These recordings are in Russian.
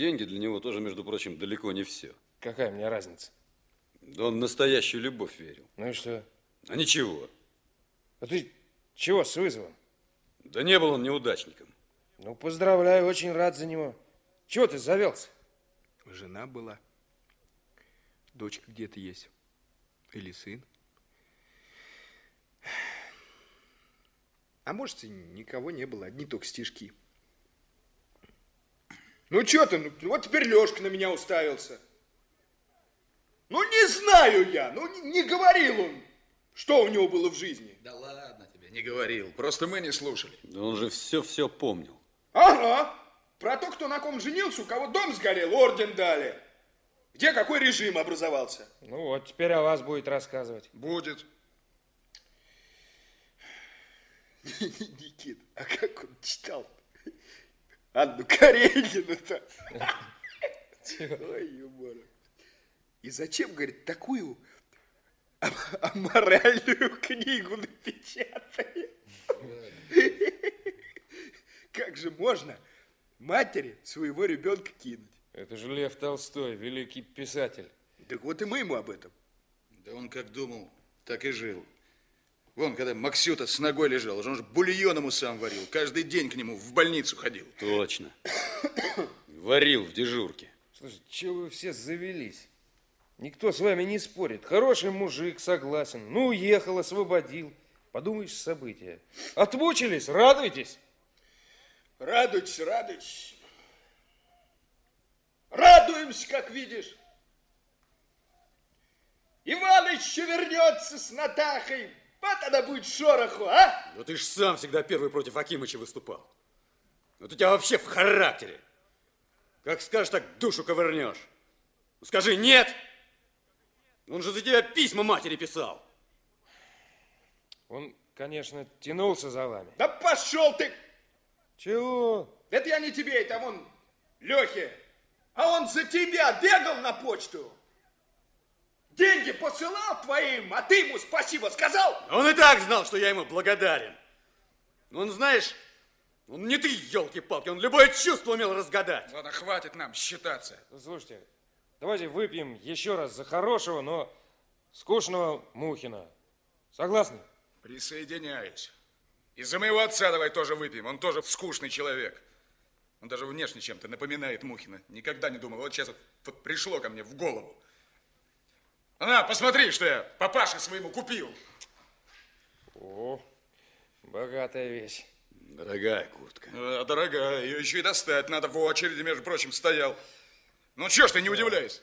деньги для него тоже, между прочим, далеко не все. Какая мне разница? Да он в настоящую любовь верил. Ну и что? А ничего. А ты чего с вызовом? Да не был он неудачником. Ну, поздравляю, очень рад за него. Чего ты завелся? Жена была. Дочка где-то есть. Или сын. А может, и никого не было, одни только стишки. Ну, что ты, ну, вот теперь Лешка на меня уставился. Ну, не знаю я, ну, не, не говорил он, что у него было в жизни. Да ладно тебе, не говорил, просто мы не слушали. Да он же все-все помнил. Ага, про то, кто на ком женился, у кого дом сгорел, орден дали. Где какой режим образовался. Ну вот, теперь о вас будет рассказывать. Будет. Никит, а как он читал Анну Каренину-то? Ой, юмор. И зачем, говорит, такую аморальную книгу напечатали? Как же можно матери своего ребенка кинуть? Это же Лев Толстой, великий писатель. Так вот и мы ему об этом. Да он как думал, так и жил. Вон, когда Максюта с ногой лежал, он же бульон ему сам варил. Каждый день к нему в больницу ходил. Точно. Варил в дежурке. Слушай, чего вы все завелись? Никто с вами не спорит. Хороший мужик, согласен. Ну, уехал, освободил. Подумаешь, события. Отмучились, радуйтесь. Радуйтесь, радуйтесь. Радуемся, как видишь. Иваныч еще вернется с Натахой. Вот она будет шороху, а? Ну ты ж сам всегда первый против Акимыча выступал. Вот у тебя вообще в характере. Как скажешь, так душу ковырнешь. Ну, скажи нет. Он же за тебя письма матери писал. Он, конечно, тянулся за вами. Да пошел ты! Чего? Это я не тебе, это вон Лехе. А он за тебя бегал на почту. Деньги посылал твоим, а ты ему спасибо сказал? Он и так знал, что я ему благодарен. Но он, знаешь, он не ты, елки-палки, он любое чувство умел разгадать. Ладно, хватит нам считаться. Слушайте, давайте выпьем еще раз за хорошего, но скучного Мухина. Согласны? Присоединяюсь. И за моего отца давай тоже выпьем. Он тоже скучный человек. Он даже внешне чем-то напоминает Мухина. Никогда не думал. Вот сейчас вот, вот пришло ко мне в голову. На, посмотри, что я папаше своему купил. О, богатая вещь. Дорогая куртка. А, дорогая, ее еще и достать надо. В очереди, между прочим, стоял. Ну, что ж ты не удивляешься?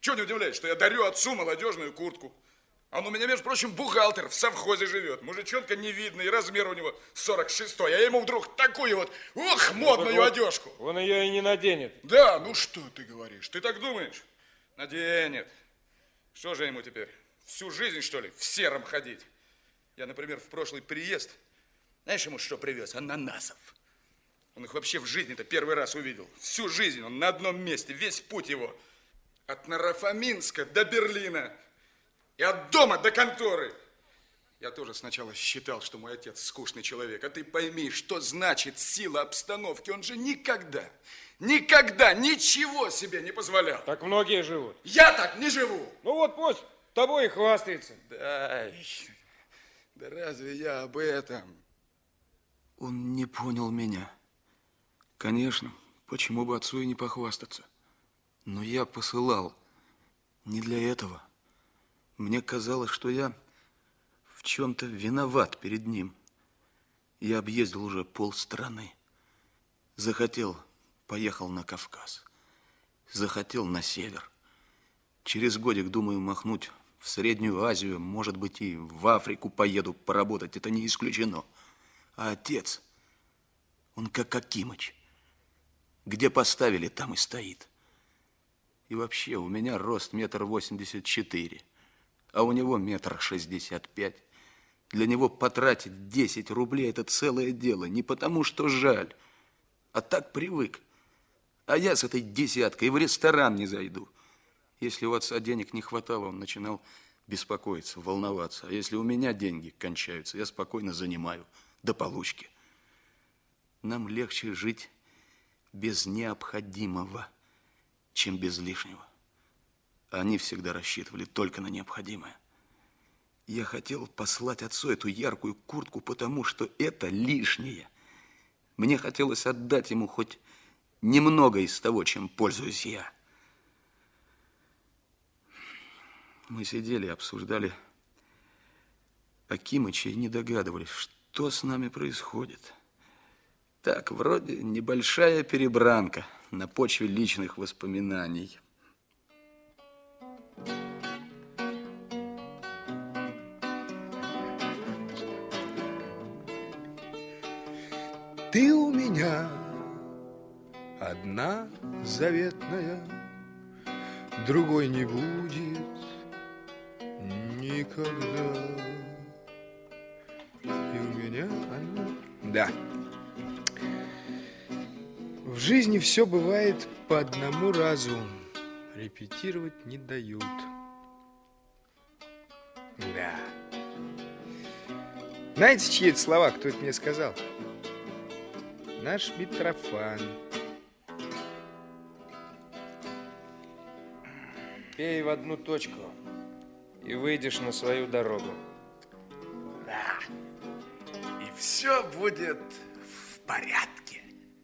Чего не удивляешься, что я дарю отцу молодежную куртку? Он у меня, между прочим, бухгалтер, в совхозе живет. Мужичонка невидный, размер у него 46-й. А я ему вдруг такую вот, ох, модную вот, одежку. Он ее и не наденет. Да, ну что ты говоришь? Ты так думаешь? Наденет. Что же ему теперь? Всю жизнь, что ли, в сером ходить? Я, например, в прошлый приезд, знаешь, ему что привез? Ананасов. Он их вообще в жизни-то первый раз увидел. Всю жизнь он на одном месте, весь путь его. От Нарафаминска до Берлина. И от дома до конторы. Я тоже сначала считал, что мой отец скучный человек. А ты пойми, что значит сила обстановки. Он же никогда, никогда ничего себе не позволял. Так многие живут. Я так не живу. Ну вот пусть тобой и хвастается. Да, да разве я об этом? Он не понял меня. Конечно, почему бы отцу и не похвастаться. Но я посылал не для этого. Мне казалось, что я в чем-то виноват перед ним. Я объездил уже полстраны. Захотел, поехал на Кавказ. Захотел на север. Через годик, думаю, махнуть в Среднюю Азию, может быть, и в Африку поеду поработать. Это не исключено. А отец, он как Акимыч. Где поставили, там и стоит. И вообще, у меня рост метр восемьдесят четыре а у него метр шестьдесят пять. Для него потратить 10 рублей – это целое дело. Не потому, что жаль, а так привык. А я с этой десяткой в ресторан не зайду. Если у отца денег не хватало, он начинал беспокоиться, волноваться. А если у меня деньги кончаются, я спокойно занимаю до получки. Нам легче жить без необходимого – чем без лишнего. Они всегда рассчитывали только на необходимое. Я хотел послать отцу эту яркую куртку, потому что это лишнее. Мне хотелось отдать ему хоть немного из того, чем пользуюсь я. Мы сидели обсуждали Акимыча и не догадывались, что с нами происходит. Так, вроде небольшая перебранка на почве личных воспоминаний. Ты у меня одна заветная, другой не будет никогда. И у меня она... Да. В жизни все бывает по одному разу. Репетировать не дают. Да. Знаете, чьи это слова? Кто это мне сказал? Наш Митрофан. Пей в одну точку и выйдешь на свою дорогу. И все будет в порядке.